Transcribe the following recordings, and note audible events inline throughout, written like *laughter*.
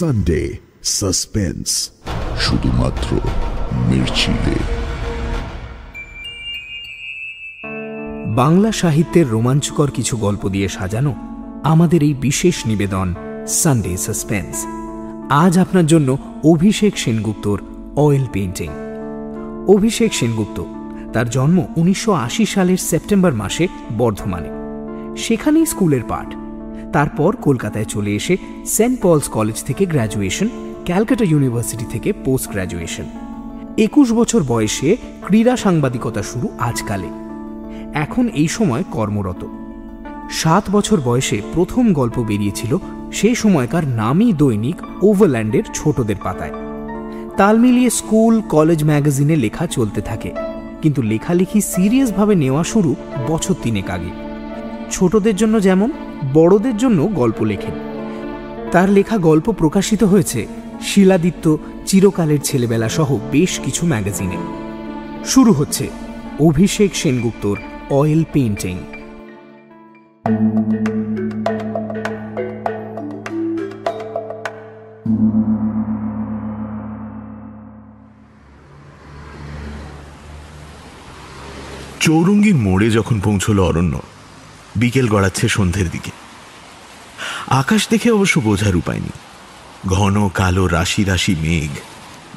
Sunday suspense শুধুমাত্র মির্চিলে। বাংলা সাহিত্যের রোমাঞ্চকর কিছু গল্প দিয়ে সাজানো আমাদের এই বিশেষ নিবেদন সানডে সাসপেন্স আজ আপনার জন্য অভিষেক সেনগুপ্তর অয়েল পেইন্টিং অভিষেক সেনগুপ্ত তার জন্ম উনিশশো আশি সালের সেপ্টেম্বর মাসে বর্ধমানে। সেখানেই স্কুলের পাঠ। তারপর কলকাতায় চলে এসে সেন্ট পলস কলেজ থেকে গ্র্যাজুয়েশন, ক্যালকাটা ইউনিভার্সিটি থেকে পোস্ট গ্র্যাজুয়েশন। একুশ বছর বয়সে ক্রীড়া সাংবাদিকতা শুরু আজকালে। এখন এই সময় কর্মরত। সাত বছর বয়সে প্রথম গল্প বেরিয়েছিল সেই সময়কার নামী দৈনিক ওভারল্যান্ডের ছোটদের পাতায়। তাল মিলিয়ে স্কুল, কলেজ ম্যাগাজিনে লেখা চলতে থাকে, কিন্তু লেখালেখি সিরিয়াসভাবে নেওয়া শুরু বছর তিনেক আগে। ছোটদের জন্য যেমন বড়দের জন্য গল্প লেখেন। তার লেখা গল্প প্রকাশিত হয়েছে শিলাদিত্য, চিরকালের ছেলেবেলা সহ বেশ কিছু ম্যাগাজিনে। শুরু হচ্ছে অভিষেক সেনগুপ্তর অয়েল পেন্টিং চৌরঙ্গীর মোড়ে যখন পৌঁছল অরণ্য বিকেল গড়াচ্ছে সন্ধ্যের দিকে। আকাশ দেখে অবশ্য বোঝার উপায় নেই। ঘন কালো রাশি রাশি মেঘ।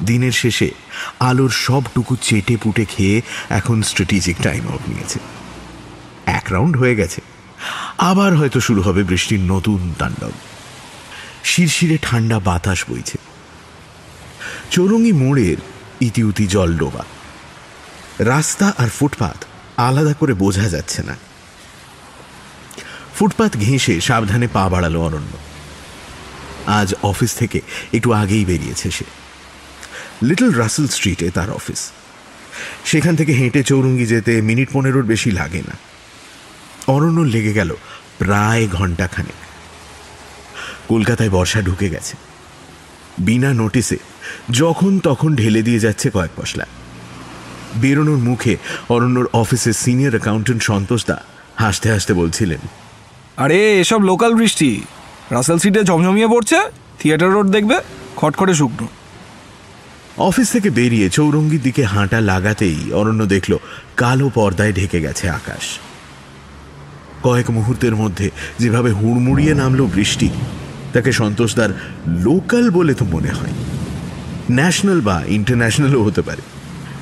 দিনের শেষে আলোর সবটুকু চেটে পুটে খেয়ে এখন স্ট্র্যাটেজিক টাইম আউট নিয়েছে। এক রাউন্ড হয়ে গেছে। আবার হয়তো শুরু হবে বৃষ্টির নতুন তাণ্ডব। শিরশিরে ঠান্ডা বাতাস বইছে। চৌরঙ্গি মোড়ের ইতিউতি জল ডোবা। রাস্তা আর ফুটপাত আলাদা করে বোঝা যাচ্ছে না। ফুটপাত ঘেঁষে সাবধানে পা বাড়ালো অরণ্য আজ অফিস থেকে একটু আগেই বেরিয়েছে সে। লিটল রাসেল স্ট্রিটে তার অফিস। সেখান থেকে হেঁটে চৌরঙ্গি যেতে মিনিট পনেরোর বেশি লাগে না। অরণ্য লেগে গেল প্রায় ঘন্টাখানেক কলকাতায় বর্ষা ঢুকে গেছে। বিনা নোটিসে যখন তখন ঢেলে দিয়ে যাচ্ছে কয়েক পশলা বেরোনোর মুখে অরণ্যর অফিসের সিনিয়র অ্যাকাউন্টেন্ট সন্তোষ দা হাসতে হাসতে বলছিলেন আরে, এসব লোকাল বৃষ্টি। রাসেল সিটে ঝমঝমিয়ে পড়ছে, থিয়েটার রোড দেখবে, খটখটে শুকনো। অফিস থেকে বেরিয়ে চৌরঙ্গির দিকে হাঁটা লাগাতেই অরণ্য দেখল, কালো পর্দায় ঢেকে গেছে আকাশ। কয়েক মুহূর্তের মধ্যে যেভাবে হুড়মুড়িয়ে নামলো বৃষ্টি, তাকে সন্তোষদার লোকাল বলে তো মনে হয়। ন্যাশনাল বা ইন্টারন্যাশনালও হতে পারে।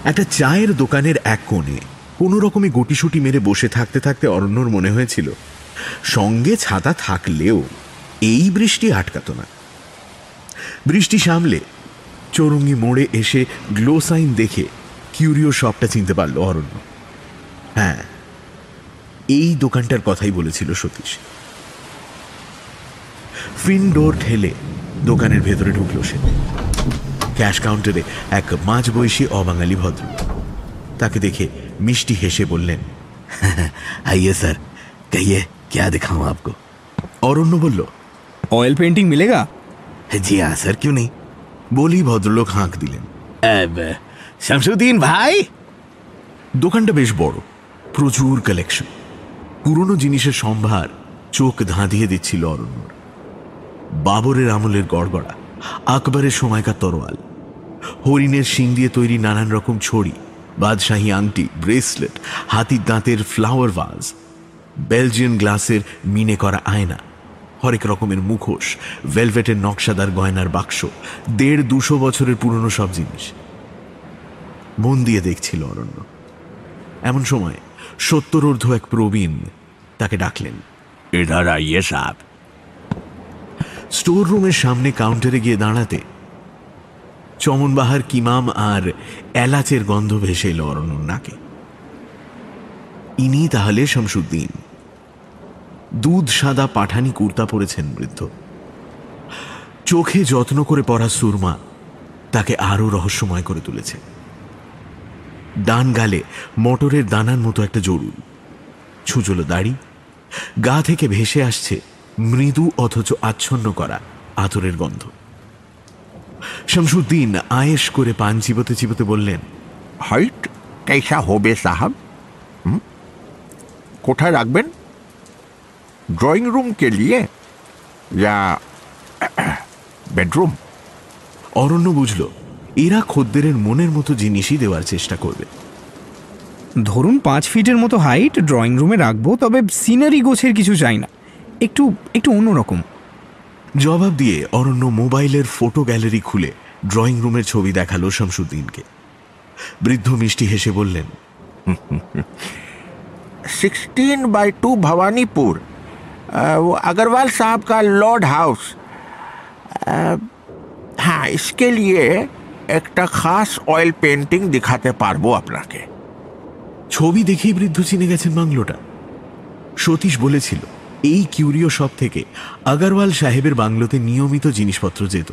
একটা চায়ের দোকানের এক কোণে কোনো রকমে গুটিসুটি মেরে বসে থাকতে থাকতে অরণ্যর মনে হয়েছিল সঙ্গে ছাতা থাকলেও এই বৃষ্টি আটকাত না। বৃষ্টি সামলে চৌরঙ্গি মোড়ে এসে গ্লোসাইন দেখে কিউরিও শপটা চিনতে পারল অরণ্য। হ্যাঁ এই দোকানটার কথাই বলেছিল সতীশ। ফিন ডোর ঠেলে দোকানের ভেতরে ঢুকল সে। ক্যাশ কাউন্টারে এক মাঝ বয়সী অবাঙালি ভদ্র। তাকে দেখে মিষ্টি হেসে বললেন হ্যাঁ, হ্যাঁ, আইয়ে স্যার, কহিয়ে। क्या दिखाऊं आपको অরণ্য বলল অয়েল পেন্টিং মিলেগা जी हाँ सर क्यों नहीं বলি ভদ্রলোক হাঁক দিলেন अब शमसुद्दीन भाई দোকানটা বেশ বড় প্রচুর কালেকশন পুরনো জিনিসের সম্ভার চোখ ধাঁধিয়ে দিচ্ছিল অরণ্যর বাবরের আমলের গড়গড়া আকবরের সময়কার তরোয়াল হরিণের শিং দিয়ে তৈরি নানান রকম ছড়ি বাদশাহী আংটি ব্রেসলেট হাতির দাঁতের ফ্লাওয়ার ভাজ বেলজিয়ান গ্লাসের মিনে করা আয়না হরেক রকমের মুখোশ ভেলভেটের নকশাদার গয়নার বাক্স দেড় দুশো বছরের পুরনো সব জিনিস। মন দিয়ে দেখছিল অরণ্য। এমন সময় সত্তরর্ধ এক প্রবীণ তাকে ডাকলেন স্টোর রুমের সামনে কাউন্টারে গিয়ে দাঁড়াতে চমনবাহার কিমাম আর এলাচের গন্ধ ভেসে এলো অরণ্যর নাকে। ইনি তাহলে শামসুদ্দিন। দুধ সাদা পাঠানি কুর্তা পরেছেন বৃদ্ধ। চোখে যত্ন করে পড়া সুরমা তাকে আরও রহস্যময় করে তুলেছে। ডান গালে মটরের দানার মতো একটা জরুল। ছুচলো দাড়ি, গা থেকে ভেসে আসছে মৃদু অথচ আচ্ছন্ন করা আতরের গন্ধ। শামসুদ্দিন আয়েস করে পান চিবোতে চিবোতে বললেন, হাইট कैसा হবে সাহাব? কোথায় রাখবেন ড্রয়িং রুম কে লিয়ে या बेडरूम অরণ্য বুঝল এরা খদ্দেরের মনের মতো জিনিসই দেওয়ার চেষ্টা করবে ধরুন পাঁচ ফিটের মতো হাইট ড্রয়িং রুমে রাখবো তবে সিনারি গোছের কিছু চাই না একটু একটু অন্যরকম জবাব দিয়ে অরণ্য মোবাইলের ফটো গ্যালারি খুলে ড্রয়িং রুমের ছবি দেখালো শামসুদ্দিনকে বৃদ্ধ মিষ্টি হেসে বললেন सिक्सटीन बाई टू भवानीपुर अ, वो अग्रवाल साहब का लॉर्ड हाउस अ, हाँ इसके लिए একটা খাস অয়েল পেন্টিং দেখাতে পারবো আপনাকে ছবি দেখেই বৃদ্ধ চিনে গেছেন বাংলোটা সতীশ বলেছিল এই কিউরিও শপ থেকে আগারওয়াল সাহেবের বাংলোতে নিয়মিত জিনিসপত্র যেত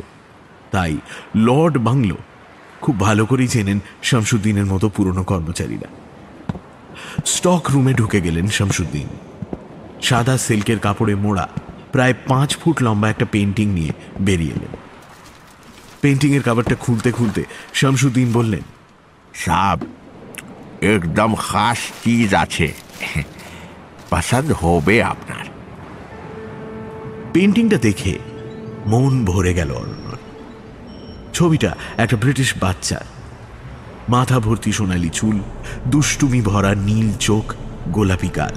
তাই লর্ড বাংলো খুব ভালো করেই চেনেন শামসুদ্দিনের মতো পুরনো কর্মচারীরা স্টক রুমে ঢুকে গেলেন শামসুদ্দিন। সাদা সিল্কের কাপড়ে মোড়া, প্রায় পাঁচ ফুট লম্বা একটা পেন্টিং নিয়ে বেরিয়ে এলেন। পেন্টিংয়ের কাপড়টা খুলতে খুলতে শামসুদ্দিন বললেন, সাব, একদম খাস চিজ আছে। পছন্দ হবে আপনার। পেন্টিংটা দেখে মন ভরে গেল অরণ্যর ছবিটা একটা ব্রিটিশ বাচ্চার। মাথা ভর্তি সোনালি চুল, দুষ্টুমি ভরা নীল চোখ, গোলাপি গাল।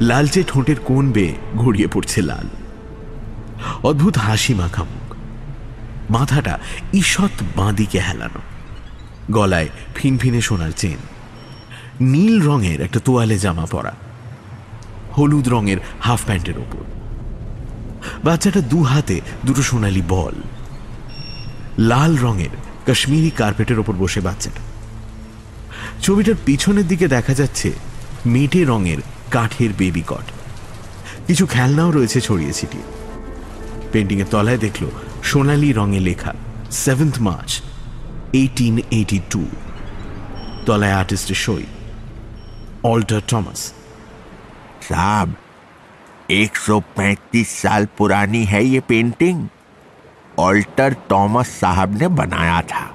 লালচে ঠোঁটের কোণ বেয়ে ঘড়িয়ে পড়ছে লাল। অদ্ভুত হাসি মাখা মুখ। মাথাটা ঈষৎ বাঁদিকে হেলানো। গলায় ফিনফিনে সোনার চেন। নীল রঙের একটা তোয়ালে জামা পরা। হলুদ রঙের হাফ প্যান্টের ওপর। বাচ্চাটা দু হাতে দুটো সোনালি বল। লাল রঙের কাশ্মীরি কার্পেটের ওপর বসে বাচ্চাটা ছবিটার পিছনের দিকে দেখা যাচ্ছে মেটে রঙের কাঠের বেবি কট কিছু খেলনাও রয়েছে ছড়িয়ে ছিটিয়ে পেন্টিং এর তলায় দেখলো সোনালি রঙে লেখা seventh March eighteen eighty two তলায় আর্টিস্টের সই অল্টার টমাস साहब 135 साल पुरानी है ये पेंटिंग ऑल्टर थॉमस साहब ने बनाया था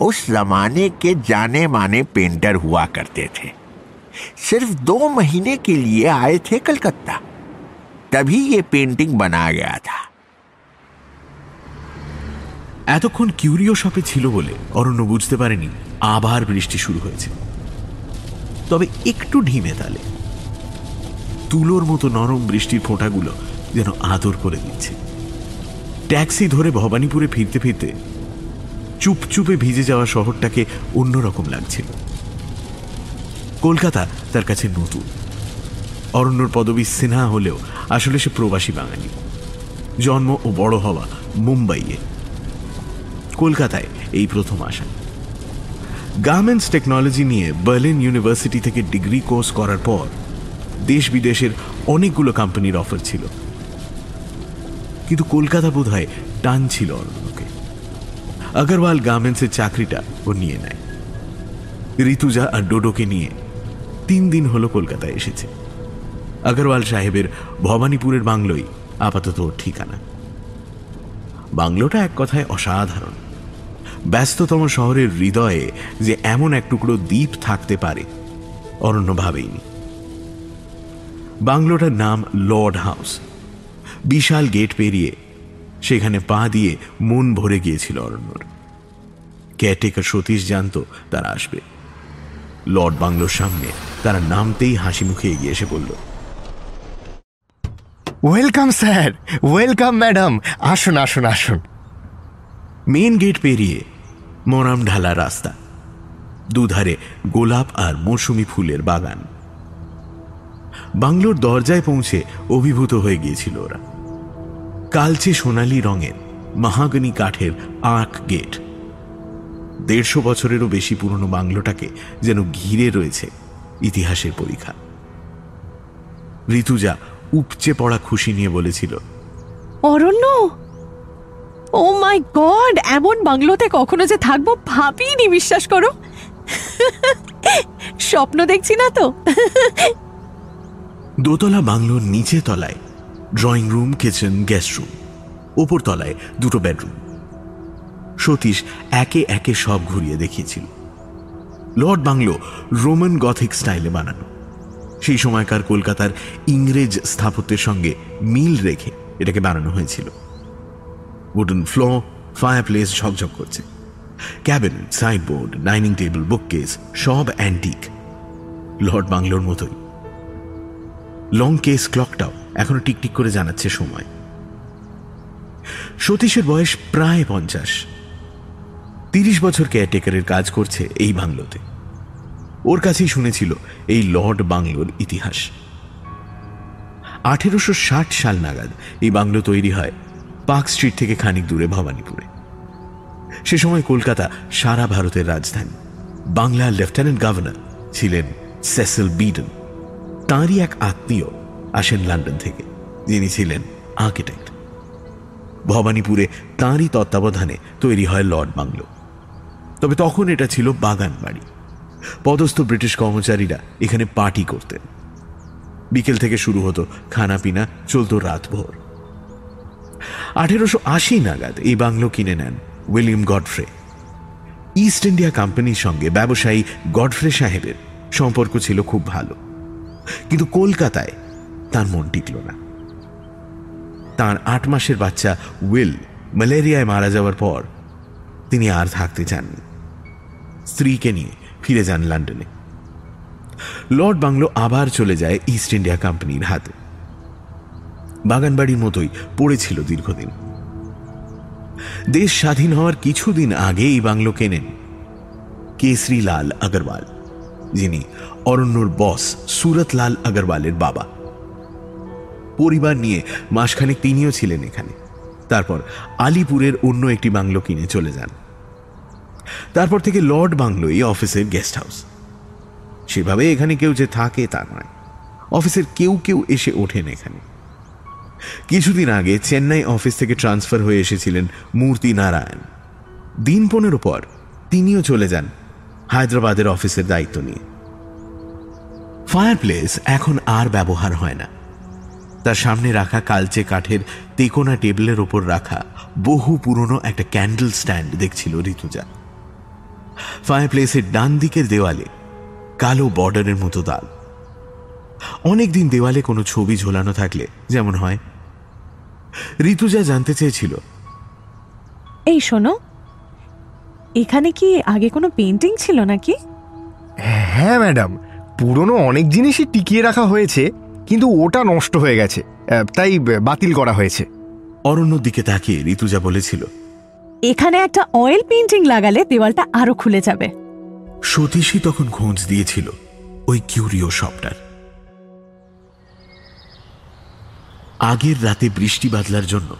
उस जमाने के जाने माने पेंटर हुआ करते थे सिर्फ दो महीने के लिए आए थे कलकत्ता तभी ये पेंटिंग बनाया गया था এতক্ষণ কিউরিও শপে ছিল বলে অরণ্য বুঝতে পারেনি আবার বৃষ্টি শুরু হয়েছে তবে একটু ঢিমে তালে তুলোর মতো নরম বৃষ্টির ফোঁটাগুলো যেন আদর করে দিচ্ছে ট্যাক্সি ধরে ভবানীপুরে ফিরতে ফিরতে চুপচুপে ভিজে যাওয়া শহরটাকে অন্যরকম লাগছিল। কলকাতা তার কাছে নতুন। অরণ্যর পদবী সিনহা হলেও আসলে সে প্রবাসী বাঙালি। জন্ম ও বড় হওয়া মুম্বাইয়ে। কলকাতায় এই প্রথম আসা। গার্মেন্টস টেকনোলজি নিয়ে বার্লিন ইউনিভার্সিটি থেকে ডিগ্রি কোর্স করার পর দেশ বিদেশের অনেকগুলো কোম্পানির অফার ছিল। কিন্তু কলকাতা বোধ হয় টান ছিল অরণ্যকে আগরওয়াল গার্মেন্টসের চাকরিটা ও নিয়ে নেয়। ঋতুজা আর ডোডোকে নিয়ে তিন দিন হলো কলকাতায় এসেছে। আগরওয়াল সাহেবের ভবানীপুরের বাংলোই আপাতত ঠিকানা। বাংলোটা এক কথায় অসাধারণ। ব্যস্ততম শহরের হৃদয়ে যে এমন এক টুকরো দ্বীপ থাকতে পারে, অরণ্য ভাবেইনি। বাংলোটার নাম লর্ড হাউস। বিশাল গেট পেরিয়ে সেখানে পা দিয়ে মন ভরে গিয়েছিল অরণ্যর। কেয়ারটেকার সতীশ জানত তারা আসবে। লর্ড বাংলোর সামনে তারা নামতেই হাসি মুখে এগিয়ে এসে বলল ওয়েলকাম স্যার ওয়েলকাম ম্যাডাম। আসুন আসুন আসুন। মেন গেট পেরিয়ে মরাম ঢালা রাস্তা দুধারে গোলাপ আর মৌসুমি ফুলের বাগান। বাংলোর দরজায় পৌঁছে অভিভূত হয়ে গিয়েছিল ওরা। কালচে সোনালি রঙের মাহাগনি কাঠের আঁক গেট। দেড়শো বছরেরও বেশি পুরনো বাংলোটাকে যেন ঘিরে রয়েছে ইতিহাসের পরীক্ষা। ঋতুজা উপচে পড়া খুশি নিয়ে বলেছিল অরণ্য! ও মাই গড এমন বাংলোতে কখনো যে থাকব ভাবিনি বিশ্বাস করো। স্বপ্ন দেখছি না তো? দোতলা বাংলোর নিচে তলায় drawing room kitchen guest room ওপর তলায় দুটো বেডরুম সতীশ একে একে সব ঘুরিয়ে দেখিয়েছিল। লর্ড বাংলো রোমান গথিক স্টাইলে বানানো। সেই সময়কার কলকাতার ইংরেজ স্থাপত্যের সঙ্গে মিল রেখে এটাকে বানানো হয়েছিল। উডেন ফ্লোর ফায়ার প্লেস ঝকঝক করছে। Cabinet sideboard dining table bookcase সব অ্যান্টিক লর্ড বাংলোর মতোই। লং কেস ক্লকটাও এখনও টিকটিক করে জানাচ্ছে সময়। সতীশের বয়স প্রায় পঞ্চাশ। তিরিশ বছর কেয়ারটেকারের কাজ করছে এই বাংলোতে। ওর কাছেই শুনেছিল এই লর্ড বাংলোর ইতিহাস। আঠেরোশো ষাট সাল নাগাদ এই বাংলো তৈরি হয় পার্ক স্ট্রিট থেকে খানিক দূরে ভবানীপুরে। সে সময় কলকাতা সারা ভারতের রাজধানী। বাংলার লেফটেন্যান্ট গভর্নর ছিলেন সেসেল বিডন। তাঁরই এক আত্মীয় আসেন লন্ডন থেকে। যিনি ছিলেন আর্কিটেক্ট। ভবানীপুরে তাঁরই তত্ত্বাবধানে তৈরি হয় লর্ড বাংলো। তবে তখন এটা ছিল বাগান বাড়ি। পদস্থ ব্রিটিশ কর্মচারীরা এখানে পার্টি করতেন। বিকেল থেকে শুরু হতো খানা পিনা চলতো রাত ভোর আঠেরোশো আশি নাগাদ এই বাংলো কিনে নেন উইলিয়াম গডফ্রে। ইস্ট ইন্ডিয়া কোম্পানির সঙ্গে ব্যবসায়ী গডফ্রে সাহেবের সম্পর্ক ছিল খুব ভালো। কিন্তু কলকাতায় তার মন টিকল না। তার আট মাসের বাচ্চা উইল ম্যালেরিয়ায় মারা যাওয়ার পর তিনি আর থাকতে চাননি। স্ত্রীকে নিয়ে ফিরে যান লন্ডনে। লর্ড বাংলো আবার চলে যায় ইস্ট ইন্ডিয়া কোম্পানির হাতে। বাগানবাড়ির মতোই পড়েছিল দীর্ঘদিন। দেশ স্বাধীন হওয়ার কিছুদিন আগে এই বাংলো কেনেন কেসরি লাল আগরওয়াল, যিনি অরণ্যর বস সুরত লাল আগরওয়ালের বাবা। পরিবার নিয়ে মাসখানেক তিনিও ছিলেন এখানে। তারপর আলিপুরের অন্য একটি বাংলো কিনে চলে যান। তারপর থেকে লর্ড বাংলোই অফিসের গেস্ট হাউস। সেভাবে এখানে কেউ যে থাকে তা নয়। অফিসের কেউ কেউ এসে ওঠেন এখানে। কিছুদিন আগে চেন্নাই অফিস থেকে ট্রান্সফার হয়ে এসেছিলেন মূর্তি নারায়ণ। দিন পনেরো পর তিনিও চলে যান হায়দ্রাবাদের অফিসের দায়িত্ব নিয়ে। ফায়ার প্লেস এখন আর ব্যবহার হয় না। তার সামনে রাখা কালচে কাঠের তেকোনা টেবিলের ওপর রাখা বহু পুরনো একটা ক্যান্ডেল স্ট্যান্ড দেখছিল ঋতুজা। ফায়ার প্লেসের ডান দিকের দেওয়ালে কালো বর্ডারের মতো দাগ অনেকদিন দেওয়ালে কোনো ছবি ঝোলানো থাকলে যেমন হয়। ঋতুজা জানতে চেয়েছিল। এই শোনো এখানে কি আগে কোনো পেন্টিং ছিল নাকি? হ্যাঁ ম্যাডাম। পুরনো অনেক জিনিসই টিকিয়ে রাখা হয়েছে। কিন্তু ওটা নষ্ট হয়ে গেছে। তাই বাতিল করা হয়েছে। অরণ্যর দিকে তাকিয়ে ঋতুজা বলেছিল এখানে একটা অয়েল পেন্টিং লাগালে দেওয়ালটা আরও খুলে যাবে। সতীশই তখন খোঁজ দিয়েছিল ওই কিউরিও শপটার আগের রাতে বৃষ্টি বাদলার জন্য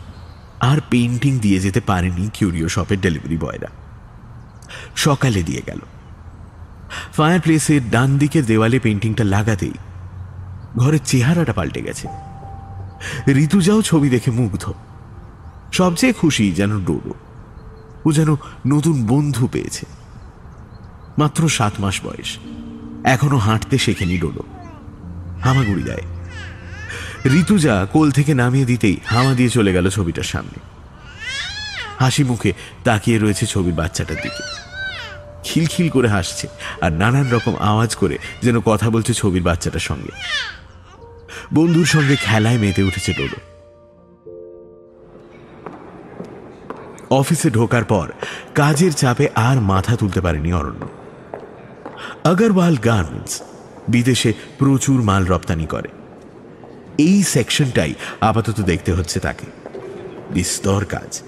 আর পেন্টিং দিয়ে যেতে পারেনি কিউরিও শপের ডেলিভারি বয়রা। সকালে দিয়ে গেল। ফায়ার প্লেসের ডান দিকের দেওয়ালে পেন্টিংটা লাগাতেই ঘরের চেহারাটা পাল্টে গেছে। ঋতুজাও ছবি দেখে মুগ্ধ। সবচেয়ে খুশি যেন ডোডো। ও যেন নতুন বন্ধু পেয়েছে। মাত্র সাত মাস বয়স। এখনও হাঁটতে শেখেনি ডোডো। হামাগুড়ি দেয়। ঋতুজা কোল থেকে নামিয়ে দিতেই হামা দিয়ে চলে গেল ছবিটার সামনে। হাসি মুখে তাকিয়ে রয়েছে ছবির বাচ্চাটার দিকে। খিলখিল করে হাসছে আর নানান রকম আওয়াজ করে যেন কথা বলছে ছবির বাচ্চাটার সঙ্গে। বন্ধুর সঙ্গে খেলায় মেতে উঠেছে ডোডো অফিসে ঢোকার পর কাজের চাপে আর মাথা তুলতে পারেনি অরণ্য। আগরওয়াল গার্মেন্টস, বিদেশে প্রচুর মাল রপ্তানি করে। এই সেকশনটাই আপাতত দেখতে হচ্ছে তাকে। বিস্তর কাজ।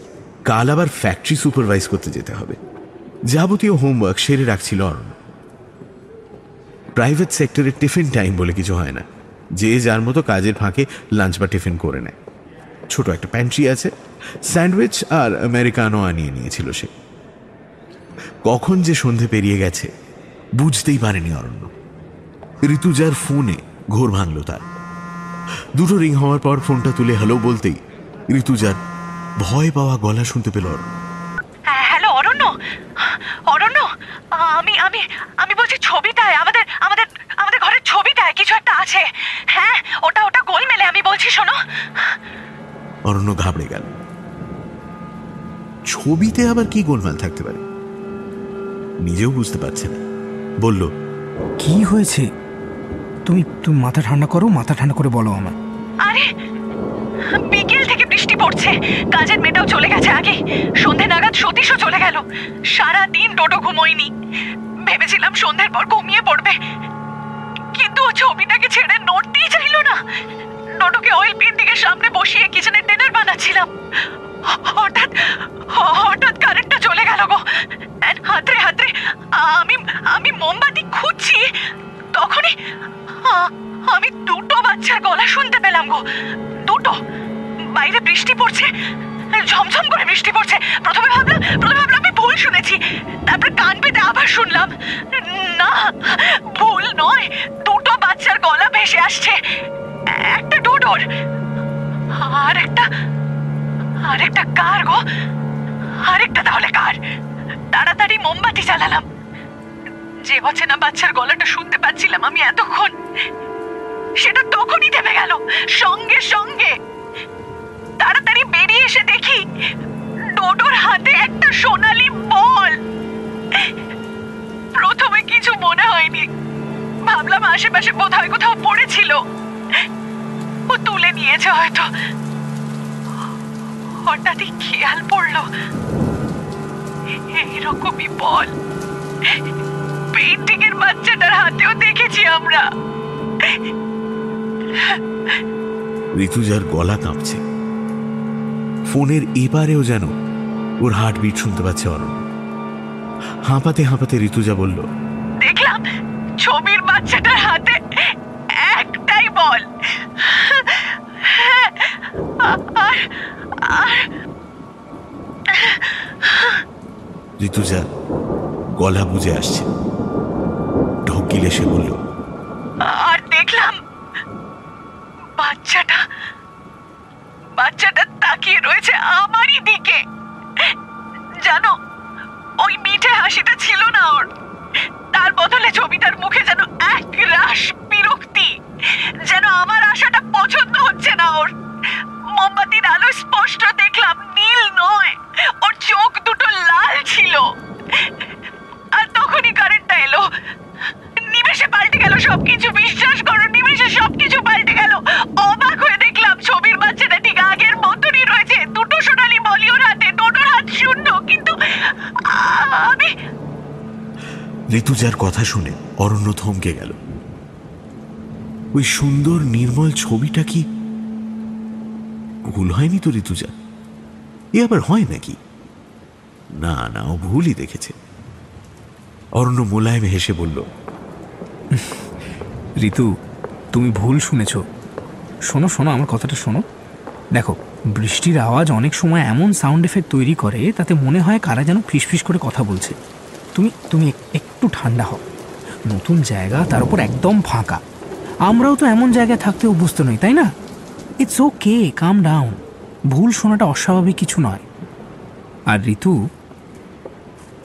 কাল আবার ফ্যাক্টরি সুপারভাইজ করতে যেতে হবে। যাবতীয় হোমওয়ার্ক সেরে রাখছিল অরণ্য। প্রাইভেট সেক্টরে টিফিন টাইম বলে কিছু হয় না। যে যার মতো কাজের ফাঁকে লাঞ্চ বা টিফিন করে নেয়। ছোট একটা প্যান্ট্রি আছে স্যান্ডউইচ আর আমেরিকানো আনিয়ে নিয়েছিল সে। কখন যে সন্ধে পেরিয়ে গেছে, বুঝতেই পারেনি অরণ্য। ঋতুজার ফোনে ঘোর ভাঙল তার। দুটো রিং হওয়ার পর ফোনটা তুলে হ্যালো বলতেই ঋতুজার ভয় পাওয়া গলা শুনতে পেল অরণ্য। হ্যালো, অরণ্য! অরণ্য আমি আমি আমি বলছি ছবিটায় আমাদের আমাদের আমাদের ঘরের ছবিটায় কিছু একটা আছে। হ্যাঁ ওটা ওটা গোল মেলে আমি বলছি শোনো। অরণ্য ঘাবড়ে গেল। ছবিতে আবার কি গোলমাল থাকতে পারে? নিজেও বুঝতে পারছে না। বলল কি হয়েছে? তুমি তুমি মাথা ঠান্ডা করো মাথা ঠান্ডা করে বলো আমার আরে বিকেল থেকে বৃষ্টি পড়ছে। কাজের মেয়েটাও চলে গেছে আগে। সন্ধে নাগাদ সতীশও চলে গেল। সারা দিন ডোডো ঘুমোয়নি ভেবেছিলাম সন্ধ্যের পর ঘুমিয়ে পড়বে। কিন্তু ও ছবিটাকে ছেড়ে নড়তেই চাইল না। ডোডোকে অয়েল পেন্টিংয়ের সামনে বসিয়ে কিচেনের ডিনার বানাচ্ছিলাম। হঠাৎ হঠাৎ কারেন্টটা চলে গেল গো। হাতড়ে হাতড়ে আমি আমি মোমবাতি খুঁজছি, তখনই আমি দুটো বাচ্চার গলা শুনতে পেলাম গো। দুটো, বাইরে বৃষ্টি পড়ছে। ঝমঝম করে বৃষ্টি পড়ছে। প্রথমে ভাবলাম প্রথমে ভাবলাম আমি ভুল শুনেছি। তারপর কান পেতে আবার শুনলাম। না, ভুল নয়, দুটো বাচ্চার গলা ভেসে আসছে। একটা ডোডোর। আর একটা আর একটা কার গো? আরেকটা তাহলে কার? তাড়াতাড়ি মোমবাতি চালালাম যে অচেনা বাচ্চার গলাটা শুনতে পাচ্ছিলাম আমি এতক্ষণ, সেটা তখনই থেমে গেল। সঙ্গে সঙ্গে। তাড়াতাড়ি বেরিয়ে এসে দেখি ডোডোর হাতে একটা সোনালি বল। প্রথমে কিছু মনে হয়নি। ভাবলাম আশেপাশে বোধহয় কোথাও পড়েছিল। ও তুলে নিয়েছে হয়তো। হঠাৎই খেয়াল পড়ল। এইরকমই বল। পেন্টিং এর বাচ্চাটার হাতেও দেখেছি আমরা। ঋতুজার গলা কাঁপছে। ফোনের এপারেও যেন ওর হার্টবিট শুনতে পাচ্ছে অরণ্য হাঁপাতে হাঁপাতে ঋতুজা বলল দেখলাম ছবির বাচ্চাটার হাতে একটাই বল। আর ঋতুজা গলা বুঝে আসছে। ঢোক গিলে সে বলল কথা শুনে অরণ্য থমকে গেল। ওই সুন্দর নির্মল ছবিটা কি? ভুল হয়নি তো ঋতুজা? এ আবার হয় নাকি? না না, ও ভুলই দেখেছে। অরণ্য মোলায়েম হেসে বলল ঋতু, তুমি ভুল শুনেছ। শোনো শোনো, আমার কথাটা শোনো। দেখো, বৃষ্টির আওয়াজ অনেক সময় এমন সাউন্ড এফেক্ট তৈরি করে, তাতে মনে হয় কারা যেন ফিসফিস করে কথা বলছে। তুমি তুমি একটু ঠান্ডা হও। নতুন জায়গা তার উপর একদম ফাঁকা। আমরাও তো এমন জায়গায় থাকতে অভ্যস্ত নই, তাই না? ইটস ওকে কাম ডাউন ভুল শোনাটা অস্বাভাবিক কিছু নয়। আর ঋতু,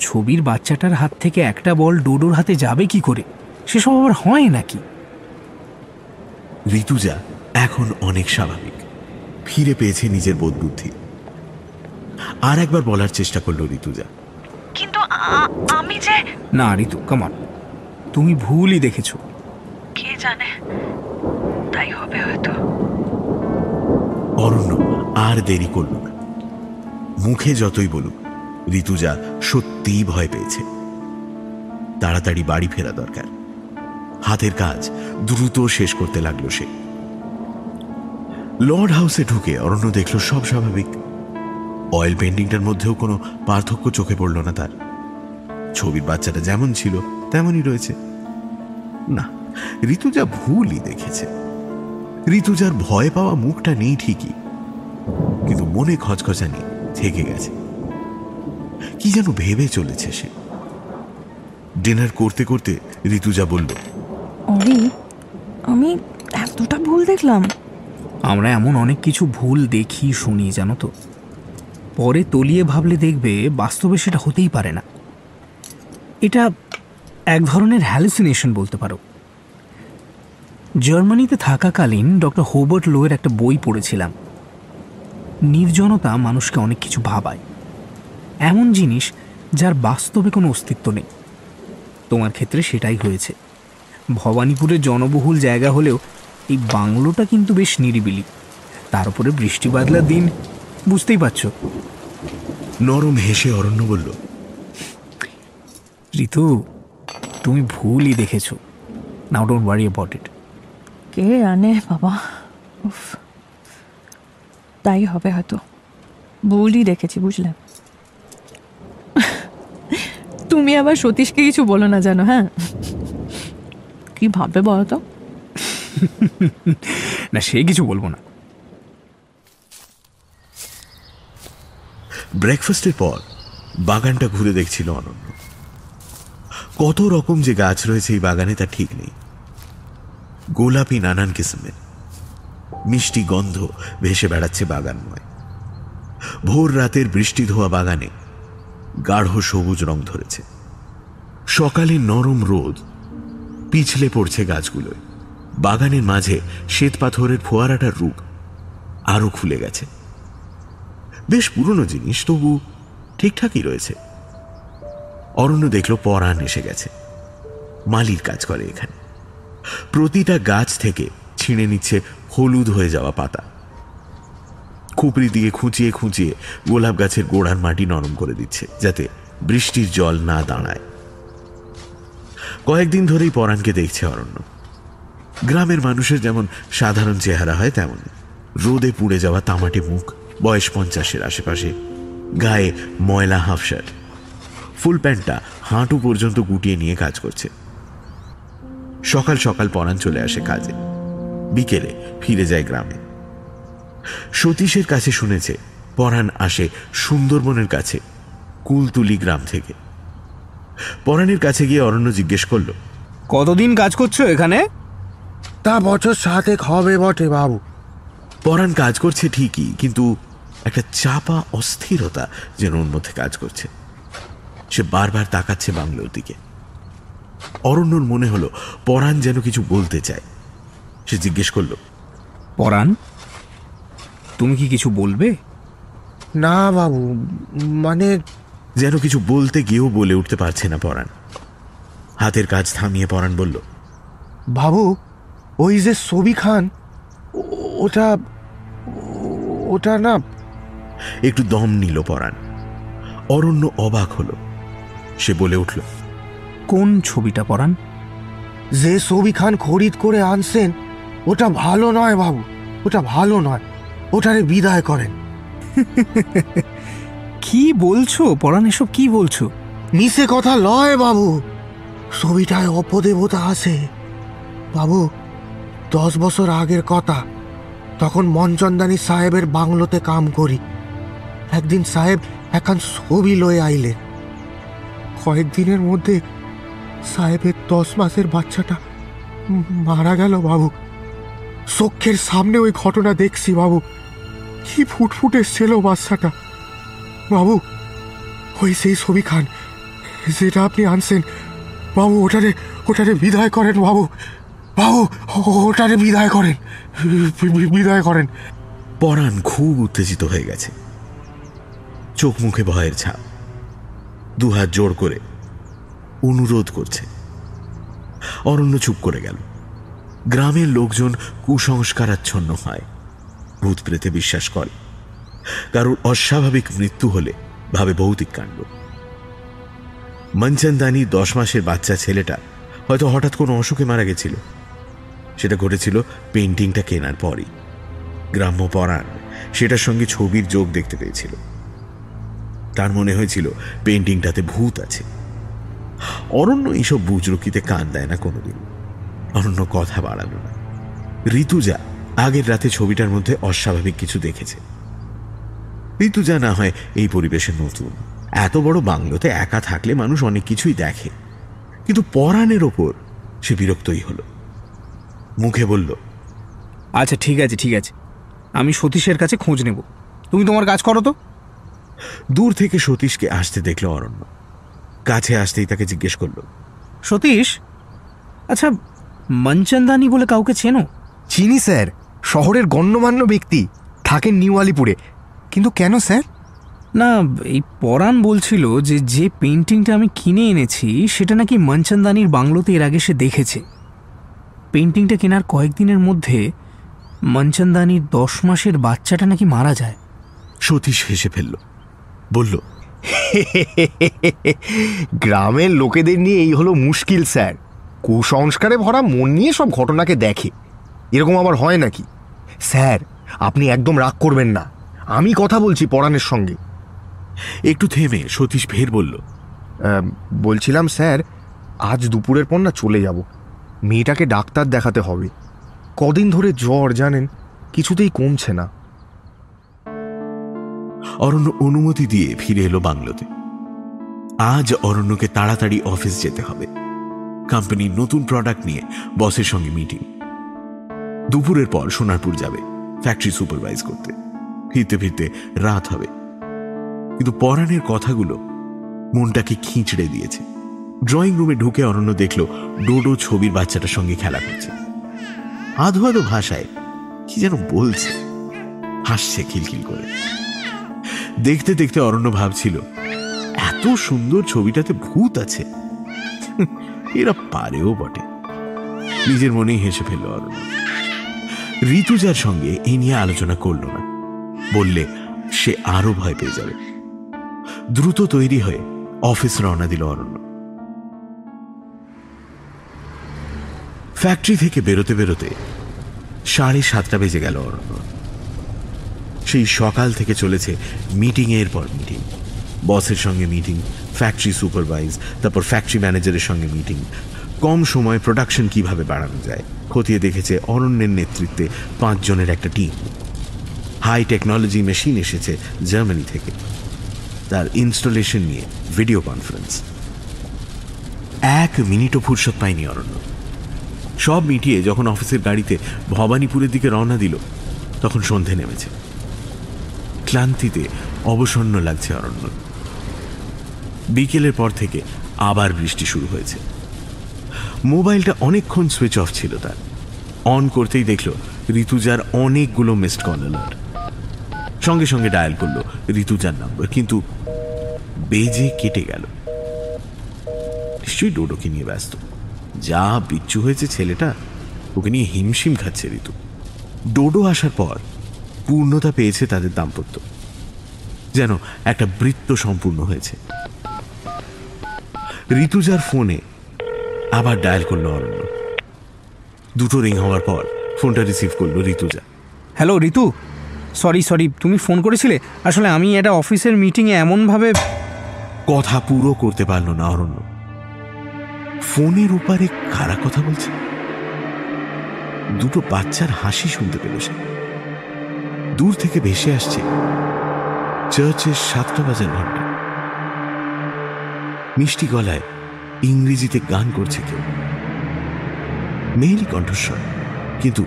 ছবির বাচ্চাটার হাত থেকে একটা বল ডোডোর হাতে যাবে কি করে? সেসব আবার হয় নাকি? ঋতুজা, এখন অনেক স্বাভাবিক। ফিরে পেয়েছে নিজের বোধ বুদ্ধি আর একবার বলার চেষ্টা করল ঋতুজা। কিন্তু আমি যে না ঋতু কামান তুমি ভুলই দেখেছ। কে জানে? তাই হবে হয়তো। অরণ্য আর দেরি করল না। মুখে যতই বলুক ঋতুজা সত্যিই ভয় পেয়েছে। তাড়াতাড়ি বাড়ি ফেরা দরকার। হাতের কাজ দ্রুত শেষ করতে লাগল সে। লর্ড হাউসে ঢুকে অরণ্য দেখল সব স্বাভাবিক। অয়েল পেন্টিংটার মধ্যেও কোনো পার্থক্য চোখে পড়ল না তার। ছবির বাচ্চাটা যেমন ছিল তেমনই রয়েছে। না ঋতুজা ভুলই দেখেছে। ঋতুজার ভয় পাওয়া মুখটা নেই ঠিকই কিন্তু মনে খচখচানি থেকে গেছে। কি যেন ভেবে চলেছে সে। ডিনার করতে করতে ঋতুজা বলল অরি আমি এতটা ভুল দেখলাম। আমরা এমন অনেক কিছু ভুল দেখি শুনি জানো তো? পরে তলিয়ে ভাবলে দেখবে বাস্তবে সেটা হতেই পারে না। এটা এক ধরনের হ্যালুসিনেশন বলতে পারো। জার্মানিতে থাকাকালীন ডক্টর হোবার্ট লোয়ের একটা বই পড়েছিলাম। নির্জনতা মানুষকে অনেক কিছু ভাবায়। এমন জিনিস যার বাস্তবে কোনো অস্তিত্ব নেই। তোমার ক্ষেত্রে সেটাই হয়েছে। ভবানীপুরের জনবহুল জায়গা হলেও এই বাংলোটা কিন্তু বেশ নিরিবিলি। তার উপরে বৃষ্টি বাদলার দিন বুঝতেই পারছ। নরম হেসে অরণ্য বলল ঋতু তুমি ভুলই দেখেছ। Now don't worry about it কে জানে বাবা? উফ। তাই হবে হয়তো। ভুলই দেখেছি বুঝলে? তুমি আবার সতীশকে কিছু বলো না জানো হ্যাঁ? কি ভাববে বলো তো? *laughs* না সে কিছু বলব না। ব্রেকফাস্টের পর, বাগানটা ঘুরে দেখছিল অনন্য। কত রকম যে গাছ রয়েছে এই বাগানে তা ঠিক নেই। গোলাপি নানান কিসমের। মিষ্টি গন্ধ ভেসে বেড়াচ্ছে বাগানময়। ভোর রাতের বৃষ্টি ধোয়া বাগানে গাঢ় সবুজ রং ধরেছে। সকালে নরম রোদ, পিছলে পড়ছে গাছগুলোয়। বাগানের মাঝে শ্বেত পাথরের ফোয়ারাটার রূপ আরও খুলে গেছে। পুরনো জিনিস, তবু ঠিকঠাকই রয়েছে। অরণ্য দেখল পরাণ এসে গেছে। মালির কাজ করে এখানে। প্রতিটা গাছ থেকে ছিঁড়ে নিচ্ছে হলুদ হয়ে যাওয়া পাতা। খুপড়ি দিয়ে খুঁচিয়ে খুঁচিয়ে গোলাপ গাছের গোড়ার মাটি নরম করে দিচ্ছে, যাতে বৃষ্টির জল না দাঁড়ায়। কয়েকদিন ধরেই পরাণকে দেখছে অরণ্য। গ্রামের মানুষের যেমন সাধারণ চেহারা হয়, তেমন। রোদে পুড়ে যাওয়া তামাটে মুখ বয়স পঞ্চাশের আশেপাশে। গায়ে ময়লা হাফ শার্ট। ফুল প্যান্টটা হাঁটু পর্যন্ত গুটিয়ে নিয়ে কাজ করছে। সকাল সকাল পরাণ চলে আসে কাজে। বিকেলে ফিরে যায় গ্রামে। সতীশের কাছে শুনেছে পরাণ আসে সুন্দরবনের কাছে কুলতুলি গ্রাম থেকে। পরাণের কাছে গিয়ে অরণ্য জিজ্ঞেস করল কতদিন কাজ করছ এখানে? তা বছর সাতেক হবে বটে বাবু। পরাণ কাজ করছে ঠিকই কিন্তু একটা চাপা অস্থিরতা যেন ওর মধ্যে কাজ করছে। সে বারবার তাকাচ্ছে বাংলোর দিকে। অরণ্যর মনে হলো পরাণ যেন কিছু বলতে চায়। সে জিজ্ঞেস করল পরাণ তুমি কি কিছু বলবে? না বাবু মানে যেন কিছু বলতে গিয়েও বলে উঠতে পারছে না পরাণ। হাতের কাজ থামিয়ে পরাণ বলল বাবু ওই যে সবি খান ওটা ওটা না একটু দম নিল পরাণ। অরণ্য অবাক হল। সে বলে উঠল কোন ছবিটা পরাণ? যে ছবি খান খরিদ করে আনছেন ওটা ভালো নয় বাবু ওটা ভালো নয় ওটারে বিদায় করেন। *laughs* কি বলছো পরাণ এসব কি বলছো? মিশে কথা লয় বাবু ছবিটায় অপদেবতা আছে। বাবু দশ বছর আগের কথা তখন মনচন্দানি সাহেবের বাংলোতে কাম করি। একদিন সাহেব এখন ছবি লয়ে আইলেন। কয়েকদিনের মধ্যে সাহেবের দশ মাসের বাচ্চাটা মারা গেল বাবু। চোখের সামনে ওই ঘটনা দেখছি বাবু। কি ফুটফুটে ছিল বাচ্চাটা। বাবু, ওই সেই ছবি খান যেটা আপনি আনছেন, বাবু, ওটারে ওটারে বিদায় করেন বাবু। বাবু, ওটারে বিদায় করেন। বিদায় করেন। পরাণ খুব উত্তেজিত হয়ে গেছে। চোখ মুখে ভয়ের ছাপ। দুহাত জোর করে অনুরোধ করছে। অরণ্য চুপ করে গেল। গ্রামের লোকজন কুসংস্কারাচ্ছন্ন হয়। ভূত প্রেতে বিশ্বাস করে। কারোর অস্বাভাবিক মৃত্যু হলে ভাবে ভৌতিক কাণ্ড। মঞ্চন্দানি দশ মাসের বাচ্চা ছেলেটা হয়তো হঠাৎ কোনো অসুখে মারা গেছিল। সেটা ঘটেছিল পেন্টিংটা কেনার পরই। গ্রাম্য পরাণ, সেটার সঙ্গে ছবির যোগ দেখতে পেয়েছিল। তার মনে হয়েছিল পেন্টিংটাতে ভূত আছে। অরণ্য এইসব বুজরুকিতে কান দেয় না কোনোদিন। অরণ্য কথা বাড়ালো না। ঋতুজা আগের রাতে ছবিটার মধ্যে অস্বাভাবিক কিছু দেখেছে। ঋতুজা না হয় এই পরিবেশে নতুন। এত বড় বাংলোতে একা থাকলে মানুষ অনেক কিছুই দেখে। কিন্তু পরাণের ওপর সে বিরক্তই হলো। মুখে বলল আচ্ছা ঠিক আছে ঠিক আছে। আমি সতীশের কাছে খোঁজ নেব। তুমি তোমার কাজ করো তো। দূর থেকে সতীশকে আসতে দেখল অরণ্য। কাছে আসতেই তাকে জিজ্ঞেস করল সতীশ? আচ্ছা মঞ্চন্দানি বলে কাউকে চেনো? চিনি স্যার। শহরের গণ্যমান্য ব্যক্তি। থাকেন নিউ আলিপুরে। কিন্তু কেন স্যার? না এই পরাণ বলছিল যে যে পেন্টিংটা আমি কিনে এনেছি সেটা নাকি মঞ্চন্দানির বাংলোতে এর আগে সে দেখেছে। পেন্টিংটা কেনার কয়েকদিনের মধ্যে মঞ্চন্দানির দশ মাসের বাচ্চাটা নাকি মারা যায়। সতীশ হেসে ফেলল। বলল গ্রামের লোকেদের নিয়ে এই হলো মুশকিল স্যার। কুসংস্কারে ভরা মন নিয়ে সব ঘটনাকে দেখে। এরকম আবার হয় নাকি? স্যার আপনি একদম রাগ করবেন না। আমি কথা বলছি পরাণের সঙ্গে। একটু থেমে সতীশ ফের বলল বলছিলাম স্যার আজ দুপুরের পর না চলে যাব। মেয়েটাকে ডাক্তার দেখাতে হবে। কদিন ধরে জ্বর জানেন কিছুতেই কমছে না। অরণ্য অনুমতি দিয়ে ফিরে এলো বাংলোতে। আজ অরণ্যকে তাড়াতাড়ি অফিস যেতে হবে। কোম্পানির নতুন প্রোডাক্ট নিয়ে বসের সঙ্গে মিটিং দুপুরের পর সোনারপুর যাবে ফ্যাক্টরি সুপারভাইজ করতে। ফিরতে ফিরতে রাত হবে। কিন্তু পরাণের কথাগুলো মনটাকে খিঁচড়ে দিয়েছে। ড্রয়িং রুমে ঢুকে অরণ্য দেখল ডোডো ছবির বাচ্চাটার সঙ্গে খেলা করছে। আধো আধো ভাষায় কি যেন বলছে। হাসছে খিলখিল করে। দেখতে দেখতে অরণ্য ভাবছিল, এত সুন্দর ছবিটাতে ভূত আছে। এরা পারেও বটে। নিজের মনেই হেসে ফেলল অরণ্য। ঋতুজার সঙ্গে এই নিয়ে আলোচনা করল না। বললে, সে আরও ভয় পেয়ে যাবে। দ্রুত তৈরি হয়ে অফিস রওনা দিল অরণ্য। ফ্যাক্টরি থেকে বেরোতে বেরোতে সাড়ে সাতটা বেজে গেল অরণ্য। সেই সকাল থেকে চলেছে মিটিং এর পর মিটিং। বসের সঙ্গে মিটিং ফ্যাক্টরি সুপারভাইজ তারপর ফ্যাক্টরি ম্যানেজারের সঙ্গে মিটিং। কম সময় প্রোডাকশন কীভাবে বাড়ানো যায়? খতিয়ে দেখেছে অরণ্যের নেতৃত্বে পাঁচজনের একটা টিম হাই টেকনোলজি মেশিন এসেছে জার্মানি থেকে। তার ইনস্টলেশন নিয়ে ভিডিও কনফারেন্স এক মিনিটও ফুরসত পায়নি অরণ্য। সব মিটিয়ে যখন অফিসের গাড়িতে ভবানীপুরের দিকে রওনা দিল, তখন সন্ধে নেমেছে। ক্লান্তিতে অবসন্ন লাগছে অরণ্য। বিকেলের পর থেকে আবার বৃষ্টি শুরু হয়েছে। মোবাইলটা অনেকক্ষণ সুইচ অফ ছিল তার। অন করতেই দেখল ঋতুজার অনেকগুলো মিসড কল অ্যালার্ট সঙ্গে সঙ্গে ডায়াল করল ঋতুজার নাম্বার কিন্তু বেজে কেটে গেল। নিশ্চয়ই ডোডোকে নিয়ে ব্যস্ত। যা বিচ্ছু হয়েছে ছেলেটা, ওকে নিয়ে হিমশিম খাচ্ছে ঋতু। ডোডো আসার পর পূর্ণতা পেয়েছে তাদের দাম্পত্য। যেন একটা বৃত্ত সম্পূর্ণ হয়েছে। ঋতুজার ফোনে আবার ডায়াল করল অরণ্য। দুটো রিং হওয়ার পর ফোনটা রিসিভ করল Rituja. Hello Ritu? Sorry sorry তুমি ফোন করেছিলে? আসলে আমি এটা অফিসের মিটিংয়ে এমনভাবে কথা পুরো করতে পারল না অরণ্য। ফোনের উপারে কারা কথা বলছে? দুটো বাচ্চার হাসি শুনতে পেল সে। দূর থেকে ভেসে আসছে। চার্চের সাতটা বাজার ঘণ্টা। মিষ্টি গলায় ইংরেজিতে গান করছে কেউ। মেয়েলি কণ্ঠস্বর, কিন্তু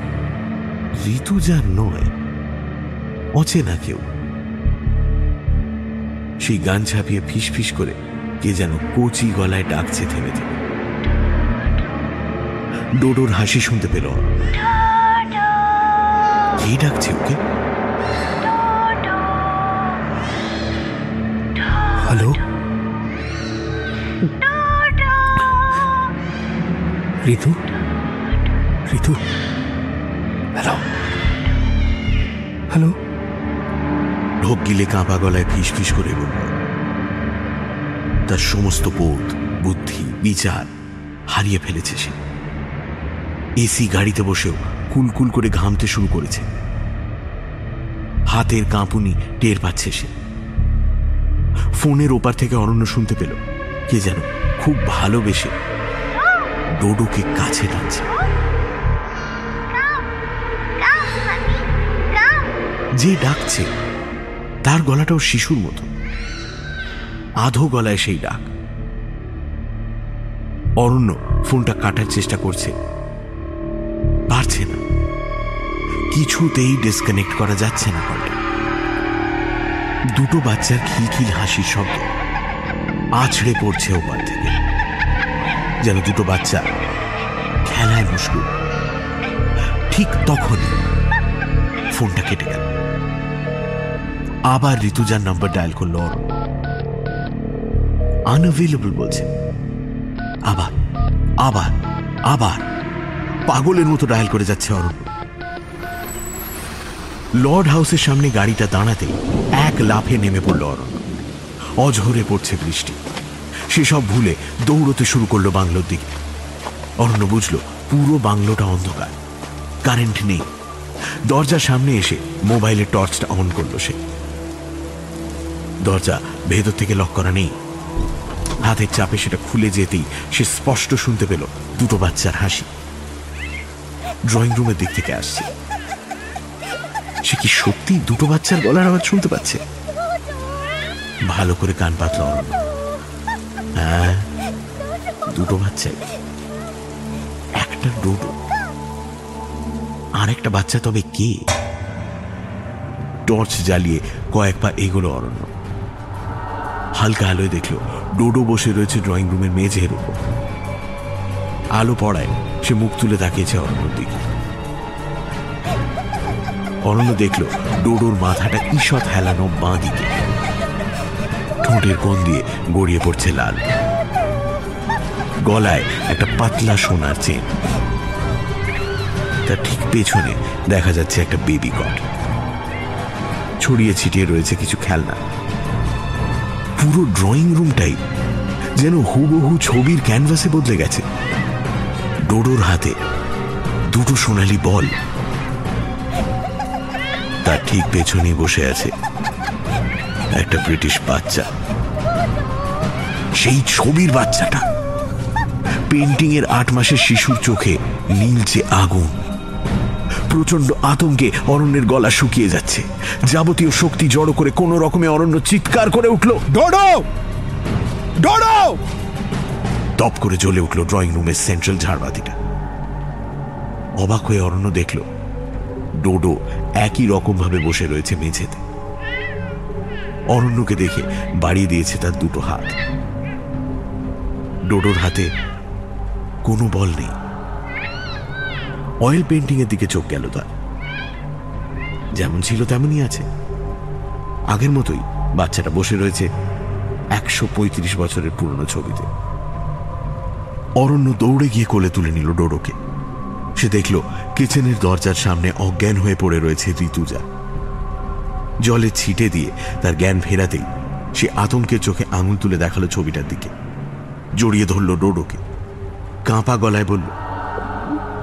ঋতু যার নয়, অচেনা কেউ। সেই গান ছাপিয়ে ফিস ফিস করে কে যেন কচি গলায় ডাকছে থেমে থেমে। ডোডোর হাসি শুনতে পেল। কে ডাকছে ওকে? Hello Ritu? Ritu? Hello? Hello? ঢোক গিলে কাঁপা গলায় ফিস ফিস করে বলল, তার সমস্ত বোধ, বুদ্ধি, বিচার হারিয়ে ফেলেছে সে। এসি গাড়িতে বসেও কুলকুল করে ঘামতে শুরু করেছে। হাতের কাঁপুনি টের পাচ্ছে সে। ফোনের ওপার থেকে অরণ্য শুনতে পেল। কে যেন খুব ভালোবেসে ডোডোকে কাছে টানছে। যে ডাকছে, তার গলাটাও শিশুর মতো। আধো গলায় সেই ডাক। অরণ্য ফোনটা কাটার চেষ্টা করছে। পারছে না। কিছুতেই ডিসকানেক্ট করা যাচ্ছে না। কলটা দুটো বাচ্চার খিলখিল হাসির শব্দ আছড়ে পড়ছে ওপার থেকে। যেন দুটো বাচ্চা খেলায় মুশকুল ঠিক তখনই ফোনটা কেটে গেল। আবার ঋতুজার নাম্বার ডায়াল করল অরণ্য আনঅ্যাভেলেবল বলছে। আবার আবার আবার পাগলের মতো ডায়াল করে যাচ্ছে অরণ্য লর্ড হাউসের সামনে গাড়িটা দাঁড়াতে এক লাফে নেমে পড়ল অরণ্য। অঝরে পড়ছে বৃষ্টি। সেসব ভুলে দৌড়তে শুরু করল বাংলোর দিকে। অরণ্য বুঝলো পুরো বাংলোটা অন্ধকার। কারেন্ট নেই। দরজার সামনে এসে মোবাইলের টর্চটা অন করল সে। দরজা ভেতর থেকে লক করা নেই। হাতের চাপে সেটা খুলে যেতেই সে স্পষ্ট শুনতে পেল দুটো বাচ্চার হাসি। ড্রয়িং রুমের দিক থেকে আসছে। সে কি সত্যি দুটো বাচ্চার গলার আওয়াজ শুনতে পাচ্ছে? ভালো করে কান পাতল অরণ্য হ্যাঁ দুটো বাচ্চাই একটা ডোডো আর একটা বাচ্চা তবে কে? টর্চ জ্বালিয়ে কয়েক পা এগোলো অরণ্য হালকা আলোয় দেখল, ডোডো বসে রয়েছে ড্রয়িং রুমের মেঝের উপর। আলো পড়ায় সে মুখ তুলে তাকিয়েছে অরণ্যর দিকে। অরণ্য দেখল ডোডোর মাথাটা ঈষৎ হেলানো বাঁ দিকে ঠোঁটের কোণ দিয়ে গড়িয়ে পড়ছে লাল। গলায় একটা পাতলা সোনার চেন। তার ঠিক পেছনে দেখা যাচ্ছে একটা বেবি কট ছড়িয়ে ছিটিয়ে রয়েছে কিছু খেলনা। পুরো ড্রয়িং রুমটাই যেন হুবহু ছবির ক্যানভাসে বদলে গেছে। ডোডোর হাতে দুটো সোনালি বল তার ঠিক পেছনে বসে আছে। একটা ব্রিটিশ বাচ্চা। সেই ছবির বাচ্চাটা। পেন্টিং এর আট মাসের শিশুর চোখে নীলচে আগুন। প্রচণ্ড আতঙ্কে অরণ্যের গলা শুকিয়ে যাচ্ছে। যাবতীয় শক্তি জড়ো করে কোনো রকমে অরণ্য চিৎকার করে উঠল টপ করে জ্বলে উঠল ড্রয়িং রুমের সেন্ট্রাল ঝাড়বাতিটা। অবাক হয়ে অরণ্য দেখল ডোডো একই রকম ভাবে বসে রয়েছে মেঝেতে। অরণ্যকে দেখে বাড়িয়ে দিয়েছে তার দুটো হাত। ডোডোর হাতে কোনো বল নেই। অয়েল পেন্টিং এর দিকে চোখ গেল তার। যেমন ছিল তেমনই আছে। আগের মতোই বাচ্চাটা বসে রয়েছে একশো পঁয়ত্রিশ বছরের পুরনো ছবিতে। অরণ্য দৌড়ে গিয়ে কোলে তুলে নিল ডোডোকে। সে দেখল কিচেনের দরজার সামনে অজ্ঞান হয়ে পড়ে রয়েছে ঋতুজা। জলে ছিটে দিয়ে তার জ্ঞান ফেরাতেই সে আতঙ্কের চোখে আঙুল তুলে দেখাল ছবিটার দিকে। জড়িয়ে ধরল ডোডোকে। কাঁপা গলায় বলল,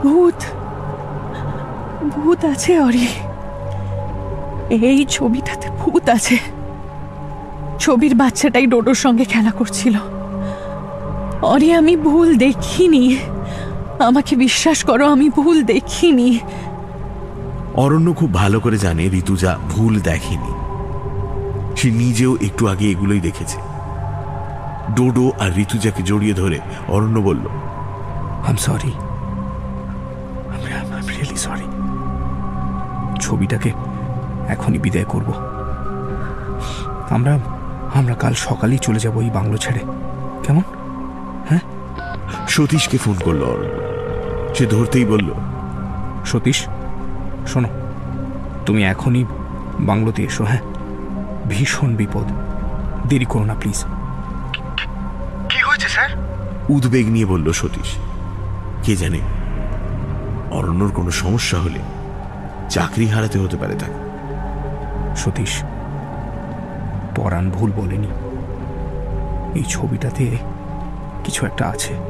ভূত। ভূত আছে, অরি। এই ছবিটাতে ভূত আছে। ছবির বাচ্চাটাই ডোডোর সঙ্গে খেলা করছিল। অরি, আমি ভুল দেখিনি। আমাকে বিশ্বাস করো আমি ভুল দেখিনি। অরণ্য খুব ভালো করে জানে ঋতুজা ভুল দেখেনি। সে নিজেও একটু আগে এগুলোই দেখেছে। ডোডো আর ঋতুজাকে জড়িয়ে ধরে অরণ্য বলল আম সরি রিয়েলি সরি ছবিটাকে এখনই বিদায় করব। আমরা আমরা কাল সকালেই চলে যাব এই বাংলো ছেড়ে। কেমন? হ্যাঁ? সতীশকে ফোন করল অরণ্য। সে ধরতেই বলল সতীশ শোনো তুমি এখনই বাংলোতে এসো হ্যাঁ? ভীষণ বিপদ। দেরি করো না প্লিজ। কি হয়েছে স্যার? উদ্বেগ নিয়ে বলল সতীশ কে জানে অরণ্যর কোনো সমস্যা হলে চাকরি হারাতে হতে পারে তাকে। সতীশ পরাণ ভুল বলেনি। এই ছবিটাতে কিছু একটা আছে।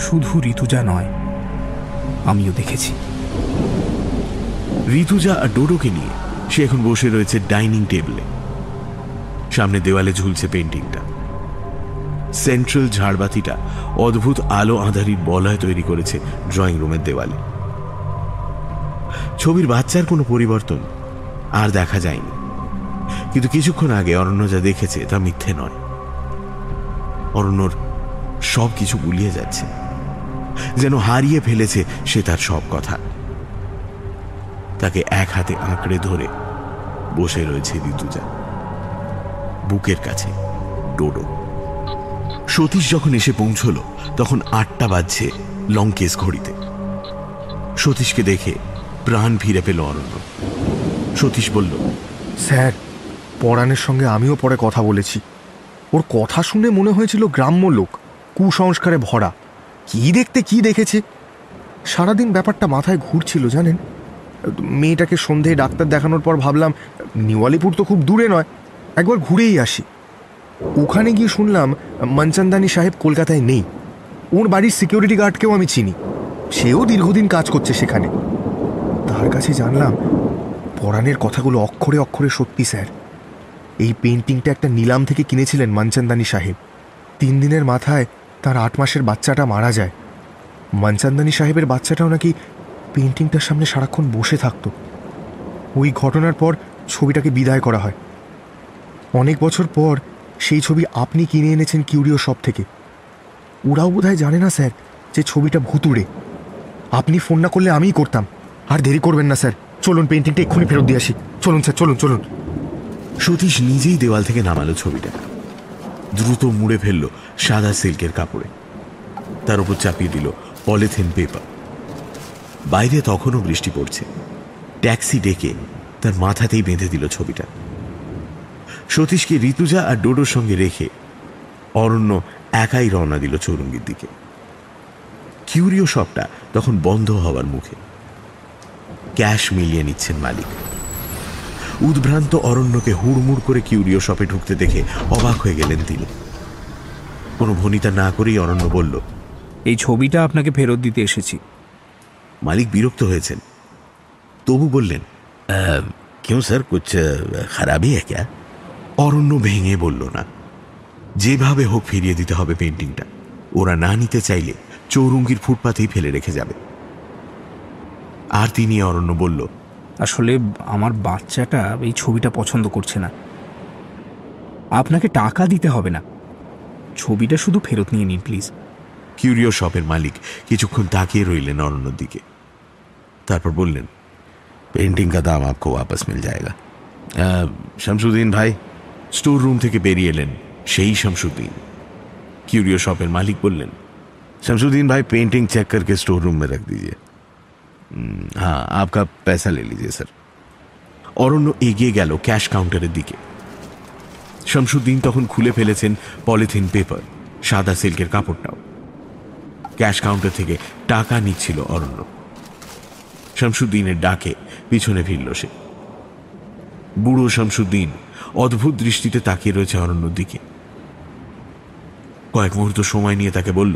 শুধু ঋতুজা নয়, আমিও দেখেছি। ঋতুজা আর ডোডোকে নিয়ে সে এখন বসে রয়েছে ডাইনিং টেবিলে। সামনে দেওয়ালে ঝুলছে পেন্টিংটা সেন্ট্রাল ঝাড়বাতিটা অদ্ভুত আলো আঁধারির বলয় তৈরি করেছে ড্রয়িং রুমের দেওয়ালে। ছবির বাচ্চার কোনো পরিবর্তন আর দেখা যায়নি। কিন্তু কিছুক্ষণ আগে অরণ্য যা দেখেছে তা মিথ্যে নয়। অরণ্যর সব কিছু গুলিয়ে যাচ্ছে। যেন হারিয়ে ফেলেছে সে তার সব কথা। তাকে এক হাতে আঁকড়ে ধরে বসে রয়েছে ঋতুজা। বুকের কাছে ডোডো। সতীশ যখন এসে পৌঁছল, তখন আটটা বাজছে লঙ্কেশ ঘড়িতে। সতীশকে দেখে প্রাণ ফিরে পেল অরণ্য। সতীশ বলল, স্যার, পরাণের সঙ্গে আমিও পরে কথা বলেছি। ওর কথা শুনে মনে হয়েছিল গ্রাম্য লোক, কুসংস্কারে ভরা। কি দেখতে, কি দেখেছে? সারাদিন ব্যাপারটা মাথায় ঘুরছিল, জানেন? মেয়েটাকে সন্ধে ডাক্তার দেখানোর পর ভাবলাম নিউ আলিপুর তো খুব দূরে নয়, একবার ঘুরেই আসি। ওখানে গিয়ে শুনলাম, মনচন্দানি সাহেব কলকাতায় নেই। ওর বাড়ির সিকিউরিটি গার্ডকেও আমি চিনি। সেও দীর্ঘদিন কাজ করছে সেখানে। তার কাছে জানলাম পরাণের কথাগুলো অক্ষরে অক্ষরে সত্যি, স্যার। এই পেন্টিংটা একটা নিলাম থেকে কিনেছিলেন মনচন্দানি সাহেব। তিন দিনের মাথায় তার আট মাসের বাচ্চাটা মারা যায়। মনচন্দানি সাহেবের বাচ্চাটাও নাকি পেন্টিংটার সামনে সারাক্ষণ বসে থাকতো। ওই ঘটনার পর ছবিটাকে বিদায় করা হয়। অনেক বছর পর সেই ছবি আপনি কিনে এনেছেন কিউরিও শপ থেকে। ওরাও বোধহয় জানে না, স্যার, যে ছবিটা ভুতুড়ে। আপনি ফোন না করলে আমিই করতাম। আর দেরি করবেন না, স্যার। চলুন পেন্টিংটা এক্ষুনি ফেরত দিয়ে আসি। চলুন, স্যার, চলুন চলুন। সতীশ নিজেই দেওয়াল থেকে নামালো ছবিটা। দ্রুত মুড়ে ফেলল সাদা সিল্কের কাপড়ে। তার উপর চাপিয়ে দিল পলিথিন পেপার। বাইরে তখনও বৃষ্টি পড়ছে। ট্যাক্সি ডেকে তার মাথাতেই বেঁধে দিল ছবিটা। সতীশকে ঋতুজা আর ডোডোর সঙ্গে রেখে অরণ্য একাই রওনা দিল চৌরঙ্গির দিকে। কিউরিও শপটা তখন বন্ধ হওয়ার মুখে। ক্যাশ মিলিয়ে নিচ্ছেন মালিক। উদ্ভ্রান্ত অরণ্যকে হুড়মুড় করে কিউরিও শপে ঢুকতে দেখে অবাক হয়ে গেলেন তিনি। কোনো ভনিতা না করেই অরণ্য বলল এই ছবিটা আপনাকে ফেরত দিতে এসেছি। মালিক বিরক্ত হয়েছেন। তবু বললেন কেউ স্যার কুচ খারাপই একা অরণ্য ভেঙে বলল না যেভাবে হোক ফিরিয়ে দিতে হবে পেন্টিংটা ওরা না নিতে চাইলে চৌরঙ্গির ফুটপাতেই ফেলে রেখে যাবে। আর তিনি অরণ্য বলল আসলে আমার বাচ্চাটা এই ছবিটা পছন্দ করছে না। আপনাকে টাকা দিতে হবে না। ছবিটা শুধু ফেরত নিয়ে নিন, প্লিজ। কিউরিও শপের মালিক কিছুক্ষণ তাকিয়ে রইলেন অরণ্যর দিকে। তারপর বললেন পেন্টিং কা দাম আপকে ওয়াপাস মিল জায়গা। শামসুদ্দিন ভাই, স্টোর রুম থেকে বেরিয়ে এলেন সেই শামসুদ্দিন। কিউরিও শপের মালিক বললেন, শামসুদ্দিন ভাই পেন্টিং চেক করকে স্টোর রুম রাখ দিয়ে हाँ आपका पैसा ले लीजिए सर অরণ্য এগিয়ে গেল ক্যাশ কাউন্টারের দিকে শামসুদ্দিন তখন খুলে ফেলেছেন পলিথিন পেপার সাদা সিল্কের কাপড়টাও ক্যাশ কাউন্টার থেকে টাকা নিচ্ছিল অরণ্য শামসুদ্দিনের ডাকে পিছনে ফিরল সে বুড়ো শামসুদ্দিন অদ্ভুত দৃষ্টিতে তাকিয়ে রয়েছে অরণ্যর দিকে কয়েক মুহূর্ত সময় নিয়ে তাকে বলল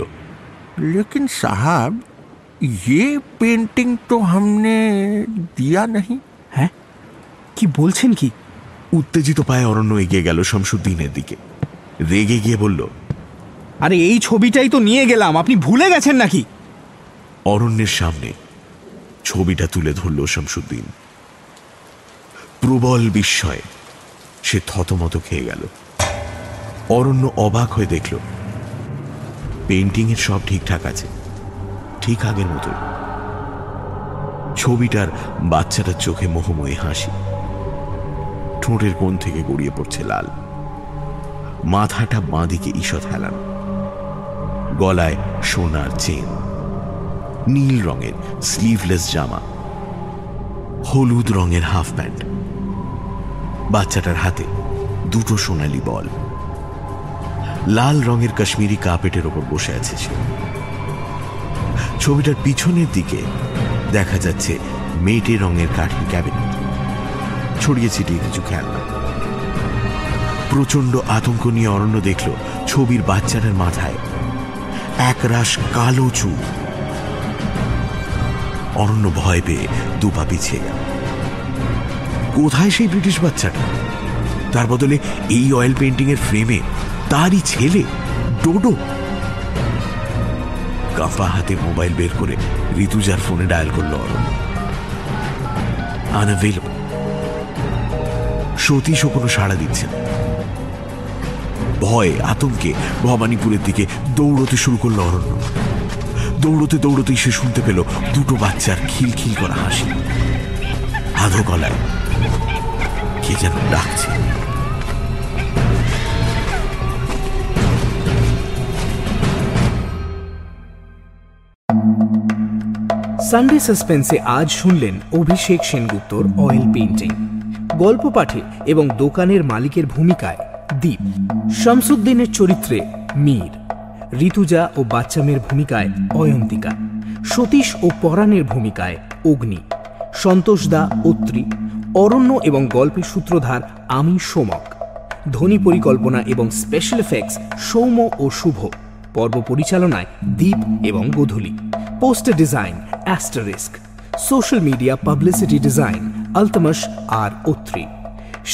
लेकिन साहब ये पेंटिंग तो हमने दिया नहीं হ্যাঁ কি বলছেন কি উত্তেজিত পায়ে অরণ্য এগিয়ে গেল শামসুদ্দিনের দিকে রেগে গিয়ে বলল আরে এই ছবিটাই তো নিয়ে গেলাম আপনি ভুলে গেছেন নাকি অরণ্যের সামনে ছবিটা তুলে ধরল শামসুদ্দিন প্রবল বিস্ময়ে সে থতমত খেয়ে গেল অরণ্য অবাক হয়ে দেখল পেন্টিং এর সব ঠিকঠাক আছে ঠিক আগের মতো। ছবিটার বাচ্চাটার চোখে মোহময়ী হাসি। ঠোঁটের কোণ থেকে গড়িয়ে পড়ছে লাল। মাথাটা বাঁদিকে ঈষৎ হেলানো। গলায় সোনার চেন। নীল রঙের স্লিভলেস জামা। হলুদ রঙের হাফ প্যান্ট বাচ্চাটার হাতে দুটো সোনালি বল। লাল রঙের কাশ্মীরি কার্পেটের ওপর বসে আছে সে। ছবিটার পিছনের দিকে দেখা যাচ্ছে মেটে রঙের কাঠের ক্যাবিনেট ছড়িয়ে ছিটিয়ে কিছু খেলনা। প্রচণ্ড আতঙ্ক নিয়ে অরণ্য দেখল ছবির বাচ্চাটার মাথায়। একরাশ কালো চুল। অরণ্য ভয় পেয়ে দুপা পিছিয়ে গেল। কোথায় সেই ব্রিটিশ বাচ্চাটা? তার বদলে এই অয়েল পেন্টিং এর ফ্রেমে তারই ছেলে, ডোডো। কাঁপা হাতে মোবাইল বের করে ঋতুজার ফোনে ডায়াল করল অরণ্য আনঅ্যাভেলেবল সতীশও কোনো সাড়া দিচ্ছে না ভয়ে, আতঙ্কে ভবানীপুরের দিকে দৌড়তে শুরু করল অরণ্য। দৌড়তে দৌড়তেই সে শুনতে পেল দুটো বাচ্চার খিলখিল করা হাসি। আধো গলায়। কে যেন ডাকছে। সানডে সাসপেন্সে আজ শুনলেন অভিষেক সেনগুপ্তর অয়েল পেইন্টিং, গল্প পাঠে এবং দোকানের মালিকের ভূমিকায় দীপ, শামসুদ্দিনের চরিত্রে মীর, ঋতুজা ও বাচ্চা মেয়ের ভূমিকায় অয়ন্তিকা, সতীশ ও পরাণের ভূমিকায় অগ্নি, সন্তোষ দা অত্রি, অরণ্য এবং গল্পের সূত্রধার আমি সোমক। ধ্বনি পরিকল্পনা এবং স্পেশাল এফেক্টস সৌম্য ও শুভ। পর্ব পরিচালনায় দীপ এবং Godhuli. Poster design asterisk social media publicity design Altamash আর ওত্রি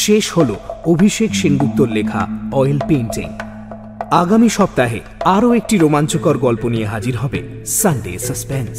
শেষ হল অভিষেক সেনগুপ্তর লেখা অয়েল পেন্টিং আগামী সপ্তাহে আরও একটি রোমাঞ্চকর গল্প নিয়ে হাজির হবে সানডে সাসপেন্স